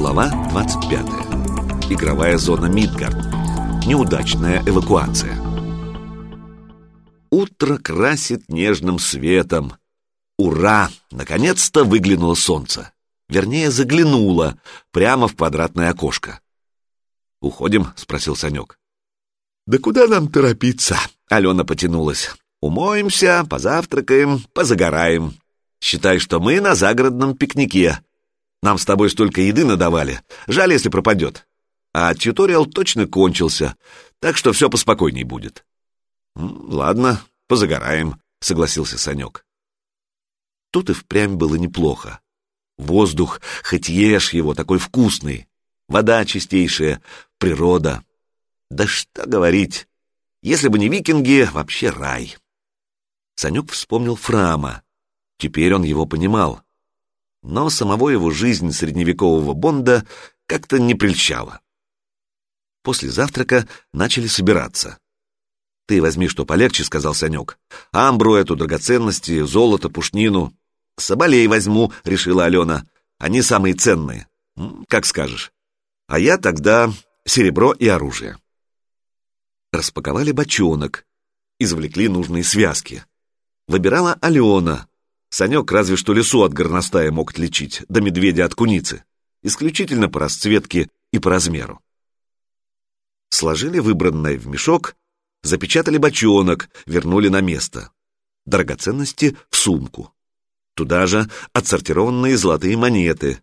Глава 25. Игровая зона Мидгард. Неудачная эвакуация. Утро красит нежным светом. Ура! Наконец-то выглянуло солнце. Вернее, заглянуло прямо в квадратное окошко. «Уходим?» — спросил Санек. «Да куда нам торопиться?» — Алена потянулась. «Умоемся, позавтракаем, позагораем. Считай, что мы на загородном пикнике. Нам с тобой столько еды надавали. Жаль, если пропадет. А тьюториал точно кончился, так что все поспокойней будет». «Ладно, позагораем», — согласился Санек. Тут и впрямь было неплохо. Воздух, хоть ешь его, такой вкусный. Вода чистейшая, природа. Да что говорить, если бы не викинги, вообще рай. Санек вспомнил Фрама. Теперь он его понимал. Но самого его жизнь средневекового Бонда как-то не прельщала. После завтрака начали собираться. «Ты возьми что полегче», — сказал Санек. «Амбру эту, драгоценности, золото, пушнину». «Соболей возьму», — решила Алена. «Они самые ценные. Как скажешь. А я тогда серебро и оружие». Распаковали бочонок, извлекли нужные связки. Выбирала Алена. Санек разве что лесу от горностая мог отличить, да медведя от куницы. Исключительно по расцветке и по размеру. Сложили выбранное в мешок, запечатали бочонок, вернули на место. Драгоценности в сумку. Туда же отсортированные золотые монеты.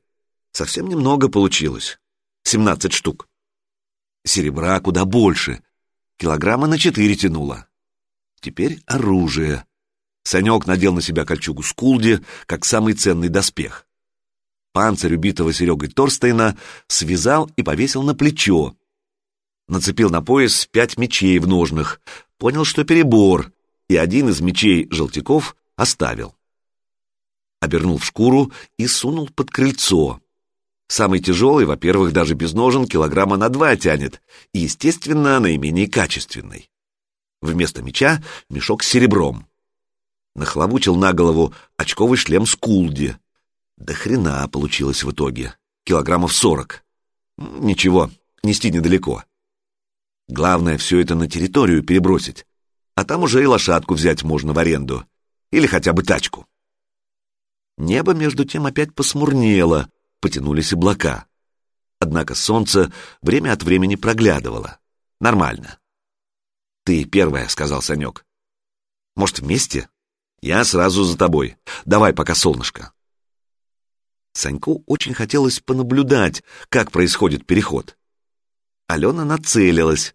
Совсем немного получилось. 17 штук. Серебра куда больше. Килограмма на четыре тянуло. Теперь оружие. Санек надел на себя кольчугу Скулди, как самый ценный доспех. Панцирь убитого Серегой Торстейна связал и повесил на плечо. Нацепил на пояс пять мечей в ножнах, понял, что перебор, и один из мечей желтяков оставил. Обернул в шкуру и сунул под крыльцо. Самый тяжелый, во-первых, даже без ножен, килограмма на два тянет, и, естественно, наименее качественный. Вместо меча мешок с серебром нахлобучил на голову очковый шлем Скулди. Да хрена получилось в итоге. Килограммов сорок. Ничего, нести недалеко. Главное все это на территорию перебросить. А там уже и лошадку взять можно в аренду. Или хотя бы тачку. Небо между тем опять посмурнело, потянулись облака. Однако солнце время от времени проглядывало. Нормально. «Ты первая», — сказал Санек. «Может, вместе?» Я сразу за тобой. Давай пока солнышко. Саньку очень хотелось понаблюдать, как происходит переход. Алена нацелилась.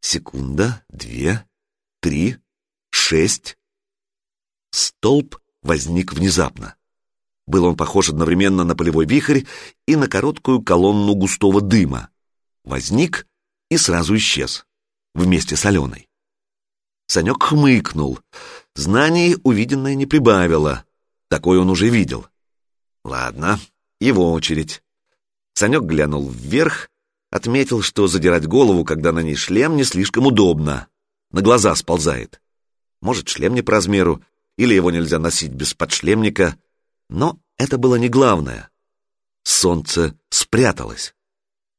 Секунда, две, три, шесть. Столб возник внезапно. Был он похож одновременно на полевой вихрь и на короткую колонну густого дыма. Возник и сразу исчез. Вместе с Аленой. Санек хмыкнул. Знаний увиденное не прибавило. Такой он уже видел. Ладно, его очередь. Санек глянул вверх, отметил, что задирать голову, когда на ней шлем, не слишком удобно. На глаза сползает. Может, шлем не по размеру, или его нельзя носить без подшлемника. Но это было не главное. Солнце спряталось.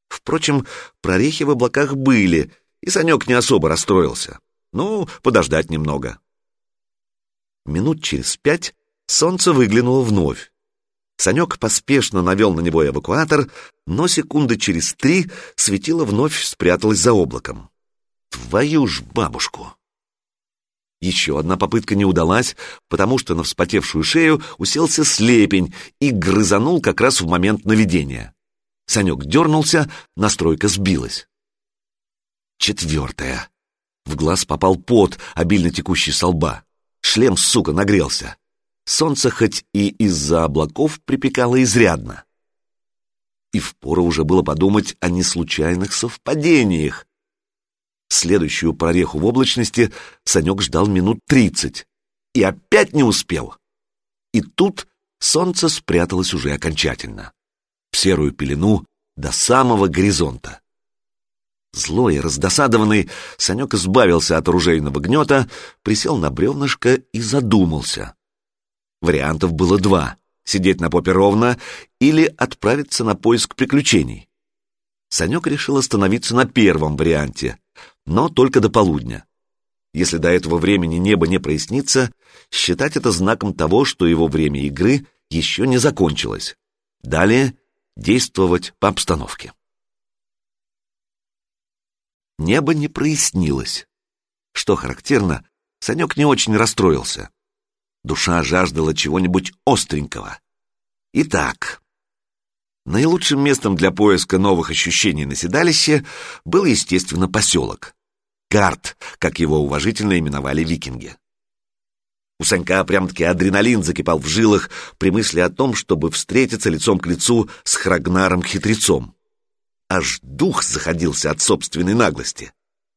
Впрочем, прорехи в облаках были, и Санек не особо расстроился. Ну, подождать немного. Минут через пять солнце выглянуло вновь. Санек поспешно навел на него эвакуатор, но секунды через три светило вновь спряталось за облаком. Твою ж бабушку! Еще одна попытка не удалась, потому что на вспотевшую шею уселся слепень и грызанул как раз в момент наведения. Санек дернулся, настройка сбилась. Четвертая. В глаз попал пот, обильно текущий со лба. Шлем, сука, нагрелся. Солнце хоть и из-за облаков припекало изрядно. И впору уже было подумать о неслучайных совпадениях. Следующую прореху в облачности Санек ждал минут тридцать. И опять не успел. И тут солнце спряталось уже окончательно. В серую пелену до самого горизонта. Злой и раздосадованный, Санек избавился от оружейного гнета, присел на бревнышко и задумался. Вариантов было два — сидеть на попе ровно или отправиться на поиск приключений. Санек решил остановиться на первом варианте, но только до полудня. Если до этого времени небо не прояснится, считать это знаком того, что его время игры еще не закончилось. Далее действовать по обстановке. Небо не прояснилось. Что характерно, Санек не очень расстроился. Душа жаждала чего-нибудь остренького. Итак, наилучшим местом для поиска новых ощущений на седалище был, естественно, поселок. Карт, как его уважительно именовали викинги. У Санька прям-таки адреналин закипал в жилах при мысли о том, чтобы встретиться лицом к лицу с Храгнаром-хитрецом. Аж дух заходился от собственной наглости.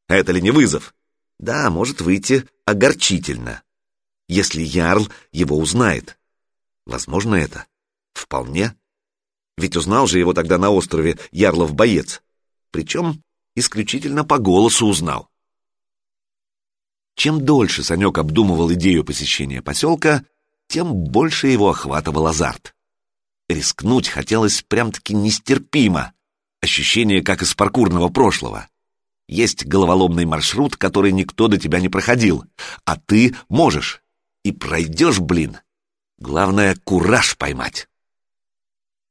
Это ли не вызов? Да, может выйти огорчительно. Если Ярл его узнает. Возможно это? Вполне. Ведь узнал же его тогда на острове Ярлов боец. Причем исключительно по голосу узнал. Чем дольше Санек обдумывал идею посещения поселка, тем больше его охватывал азарт. Рискнуть хотелось прям-таки нестерпимо. Ощущение, как из паркурного прошлого. Есть головоломный маршрут, который никто до тебя не проходил, а ты можешь. И пройдешь, блин. Главное, кураж поймать.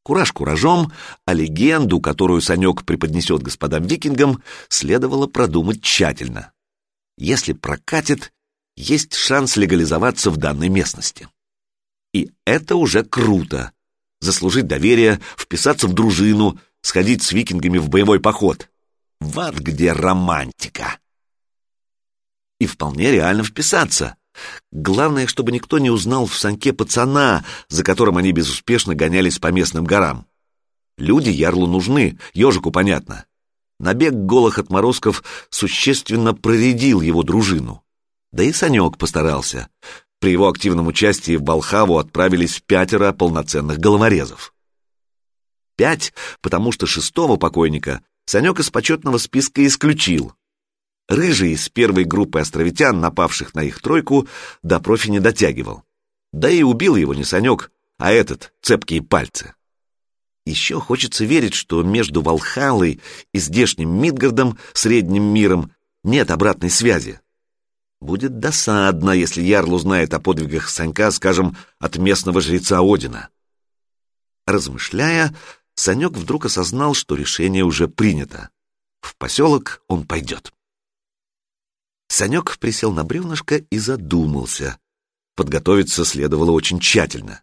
Кураж куражом, а легенду, которую Санек преподнесет господам викингам, следовало продумать тщательно. Если прокатит, есть шанс легализоваться в данной местности. И это уже круто. Заслужить доверие, вписаться в дружину, сходить с викингами в боевой поход. Вот где романтика. И вполне реально вписаться. Главное, чтобы никто не узнал в санке пацана, за которым они безуспешно гонялись по местным горам. Люди ярлу нужны, ежику понятно. Набег голых отморозков существенно проредил его дружину. Да и Санек постарался. При его активном участии в Балхаву отправились пятеро полноценных головорезов. Пять, потому что шестого покойника Санек из почетного списка исключил. Рыжий из первой группы островитян, напавших на их тройку, до профи не дотягивал. Да и убил его не Санек, а этот, цепкие пальцы. Еще хочется верить, что между Валхалой и здешним Мидгардом, средним миром, нет обратной связи. Будет досадно, если Ярл узнает о подвигах Санька, скажем, от местного жреца Одина. Размышляя, Санек вдруг осознал, что решение уже принято. В поселок он пойдет. Санек присел на бревнышко и задумался. Подготовиться следовало очень тщательно.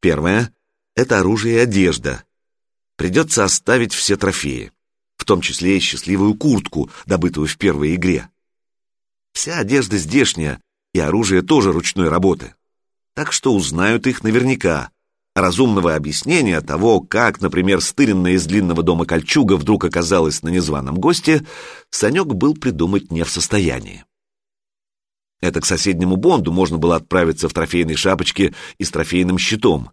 Первое это оружие и одежда. Придется оставить все трофеи, в том числе и счастливую куртку, добытую в первой игре. Вся одежда здешняя, и оружие тоже ручной работы. Так что узнают их наверняка. Разумного объяснения того, как, например, стыренная из длинного дома кольчуга вдруг оказалась на незваном госте, Санек был придумать не в состоянии. Это к соседнему Бонду можно было отправиться в трофейной шапочке и с трофейным щитом.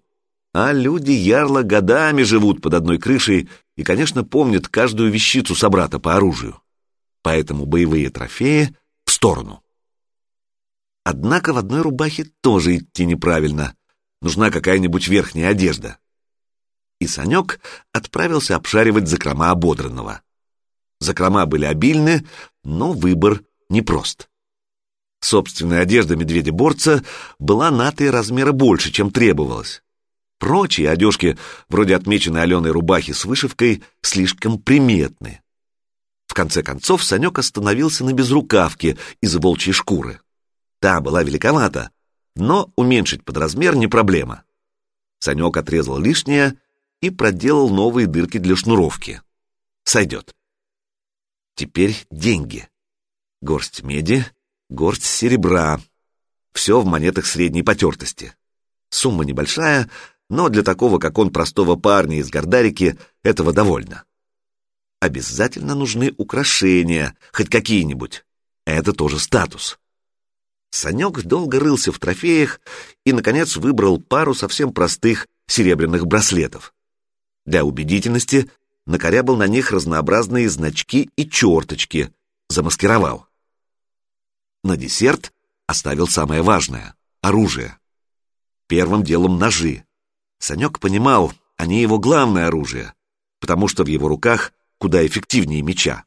А люди ярла годами живут под одной крышей и, конечно, помнят каждую вещицу собрата по оружию. Поэтому боевые трофеи в сторону. Однако в одной рубахе тоже идти неправильно. Нужна какая-нибудь верхняя одежда. И Санек отправился обшаривать закрома ободранного. Закрома были обильны, но выбор непрост. Собственная одежда медведя-борца была на три размера больше, чем требовалось. Прочие одежки, вроде отмеченной Аленой рубахи с вышивкой, слишком приметны. В конце концов Санек остановился на безрукавке из волчьей шкуры. Та была великовата, но уменьшить под размер не проблема. Санек отрезал лишнее и проделал новые дырки для шнуровки. Сойдет. Теперь деньги. Горсть меди, горсть серебра. Все в монетах средней потертости. Сумма небольшая, но для такого, как он, простого парня из Гордарики, этого довольно. Обязательно нужны украшения, хоть какие-нибудь. Это тоже статус. Санек долго рылся в трофеях и, наконец, выбрал пару совсем простых серебряных браслетов. Для убедительности накорябал на них разнообразные значки и черточки, замаскировал. На десерт оставил самое важное — оружие. Первым делом ножи. Санек понимал, они его главное оружие, потому что в его руках куда эффективнее меча.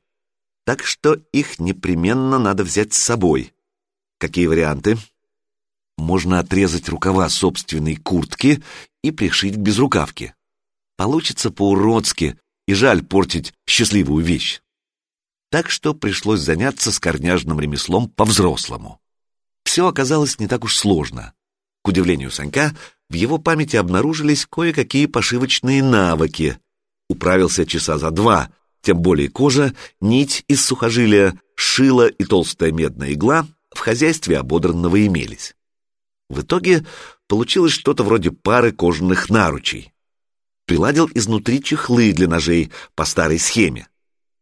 Так что их непременно надо взять с собой. Какие варианты? Можно отрезать рукава собственной куртки и пришить к безрукавке. Получится по-уродски, и жаль портить счастливую вещь. Так что пришлось заняться скорняжным ремеслом по-взрослому. Все оказалось не так уж сложно. К удивлению Санька, в его памяти обнаружились кое-какие пошивочные навыки. Управился часа за два, тем более кожа, нить из сухожилия, шило и толстая медная игла в хозяйстве ободранного имелись. В итоге получилось что-то вроде пары кожаных наручей. Приладил изнутри чехлы для ножей по старой схеме.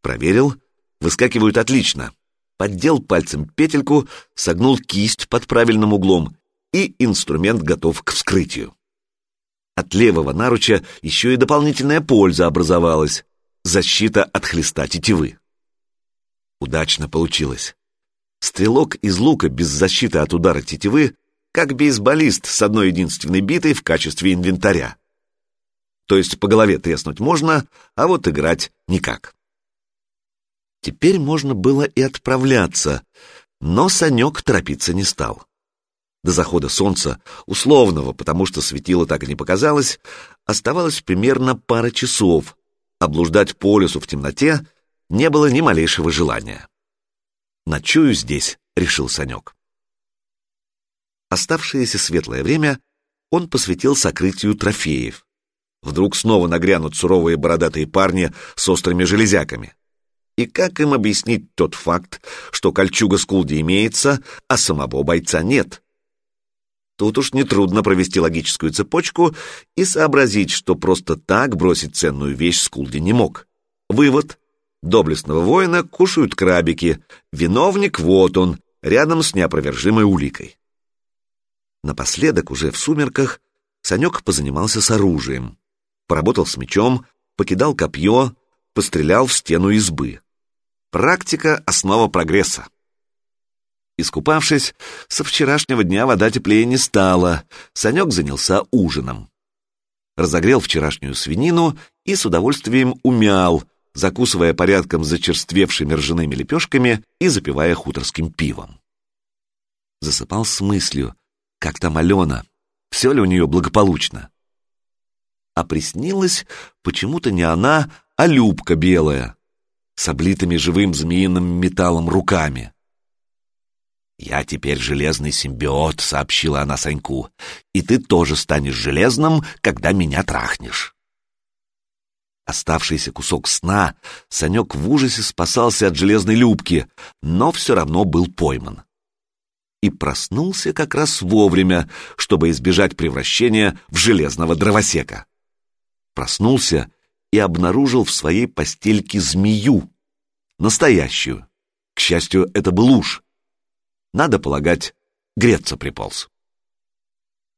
Проверил, выскакивают отлично. Поддел пальцем петельку, согнул кисть под правильным углом, и инструмент готов к вскрытию. От левого наруча еще и дополнительная польза образовалась — защита от хлеста тетивы. Удачно получилось. Стрелок из лука без защиты от удара тетивы как бейсболист с одной единственной битой в качестве инвентаря. То есть по голове треснуть можно, а вот играть никак. Теперь можно было и отправляться, но Санек торопиться не стал. До захода солнца, условного, потому что светило так и не показалось, оставалось примерно пара часов. Облуждать по лесу в темноте не было ни малейшего желания. «Ночую здесь», — решил Санек. Оставшееся светлое время он посвятил сокрытию трофеев. Вдруг снова нагрянут суровые бородатые парни с острыми железяками. И как им объяснить тот факт, что кольчуга Скулди имеется, а самого бойца нет? Тут уж нетрудно провести логическую цепочку и сообразить, что просто так бросить ценную вещь Скулди не мог. Вывод. Доблестного воина кушают крабики. Виновник вот он, рядом с неопровержимой уликой. Напоследок, уже в сумерках, Санек позанимался с оружием. Поработал с мечом, покидал копье, пострелял в стену избы. Практика — основа прогресса. Искупавшись, со вчерашнего дня вода теплее не стала, Санек занялся ужином. Разогрел вчерашнюю свинину и с удовольствием умял, закусывая порядком зачерствевшими ржаными лепешками и запивая хуторским пивом. Засыпал с мыслью, как там Алена? Все ли у нее благополучно? А приснилась почему-то не она, а Любка белая, с облитыми живым змеиным металлом руками. «Я теперь железный симбиот», — сообщила она Саньку, «и ты тоже станешь железным, когда меня трахнешь». Оставшийся кусок сна Санек в ужасе спасался от железной любки, но все равно был пойман и проснулся как раз вовремя, чтобы избежать превращения в железного дровосека. Проснулся и обнаружил в своей постельке змею. Настоящую. К счастью, это был уж. Надо полагать, греться приполз.